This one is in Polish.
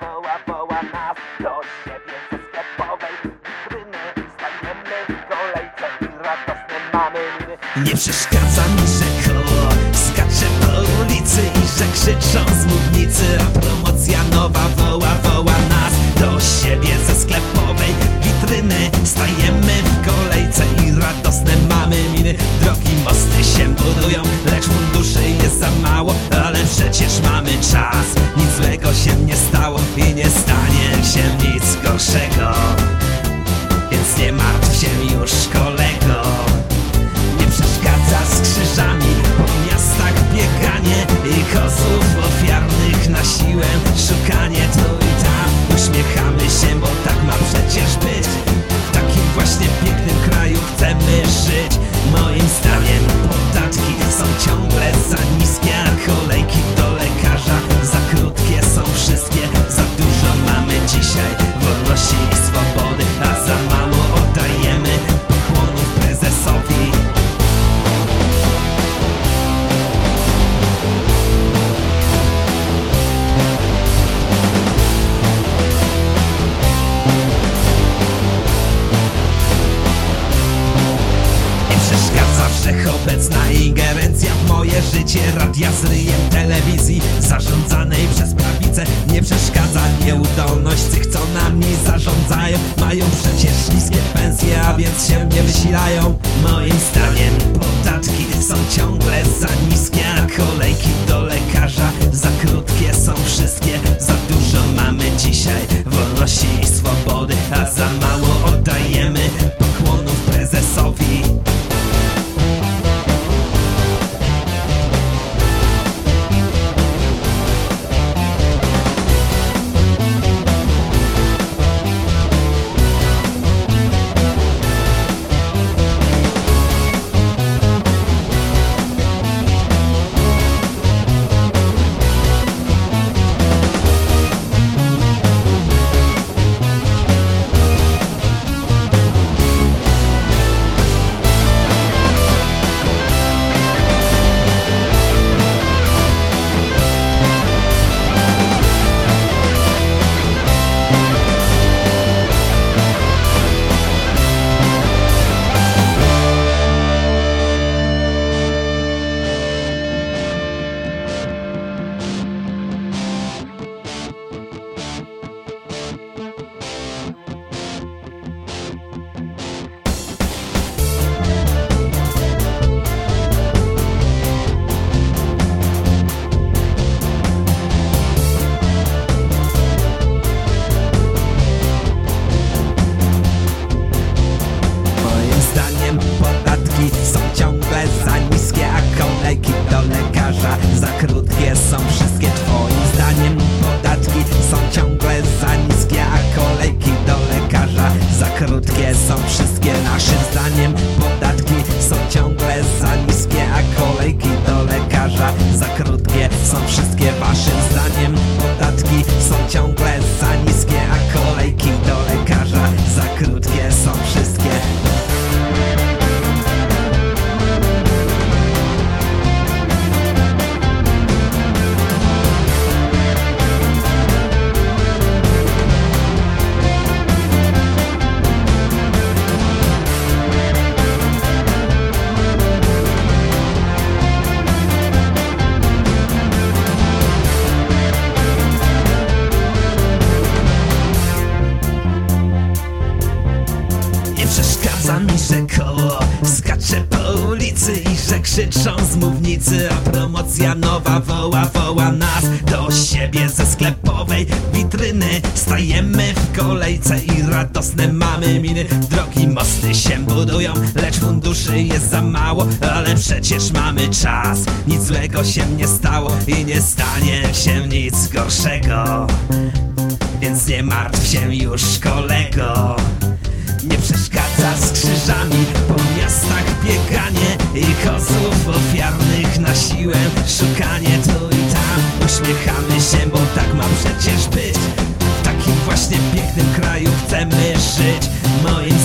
woła, woła nas do siebie ze sklepowej witryny Stajemy w kolejce i radosne mamy. Nie przeszkadza mi, że się życie Radia z ryjem telewizji zarządzanej przez prawicę Nie przeszkadza nieudolność tych, co nami zarządzają Mają przecież niskie pensje, a więc się nie wysilają. Moim zdaniem podatki są ciągle za niskie A kolejki do przeszkadza mi, że koło skacze po ulicy I że krzyczą z mównicy A promocja nowa woła, woła nas do siebie ze sklepowej witryny. Stajemy w kolejce i radosne mamy miny. Drogi mosty się budują, lecz funduszy jest za mało Ale przecież mamy czas, nic złego się nie stało I nie stanie się nic gorszego. Więc nie martw się już kolego. Nie przeszkadza z krzyżami Po miastach bieganie I kozów ofiarnych na siłę Szukanie. Tu i tam Uśmiechamy się, bo tak ma przecież być. W takim właśnie pięknym kraju chcemy żyć. Moim